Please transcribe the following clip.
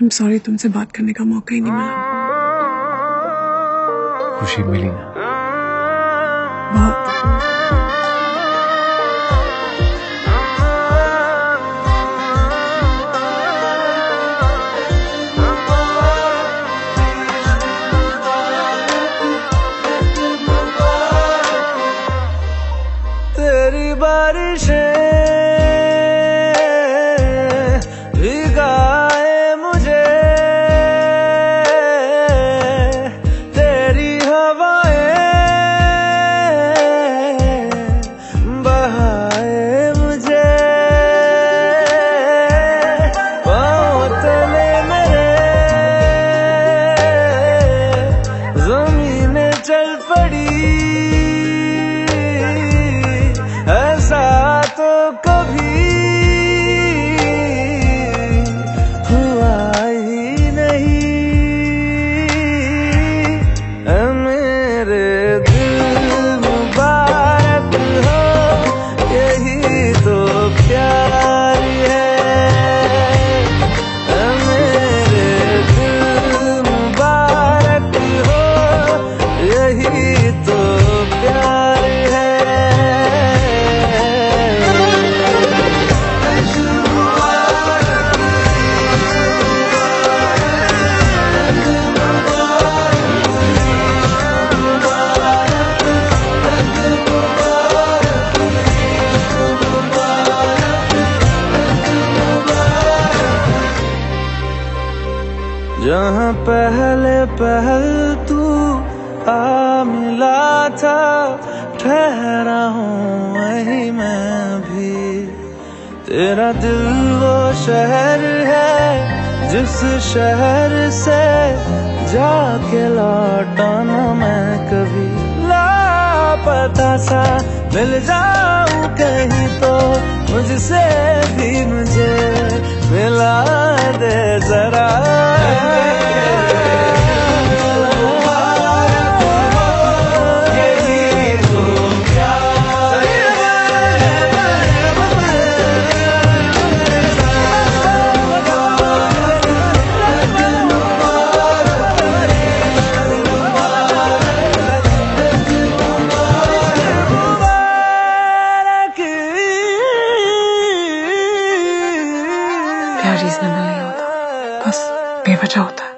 I'm sorry तुमसे बात करने का मौका ही नहीं मिला। खुशी मिली ना। बहुत। तेरी बारिशें जहाँ पहले पहल तू आ मिला था, ठहरा हूँ वही मैं भी। तेरा दिल वो शहर है, जिस शहर से जाके लौटाना मैं कभी लापता सा। मिल जाऊ कहीं तो मुझसे भी मुझे मिला दे जरा। क्या रीजनेबल नहीं होता। बस बेवजह होता। है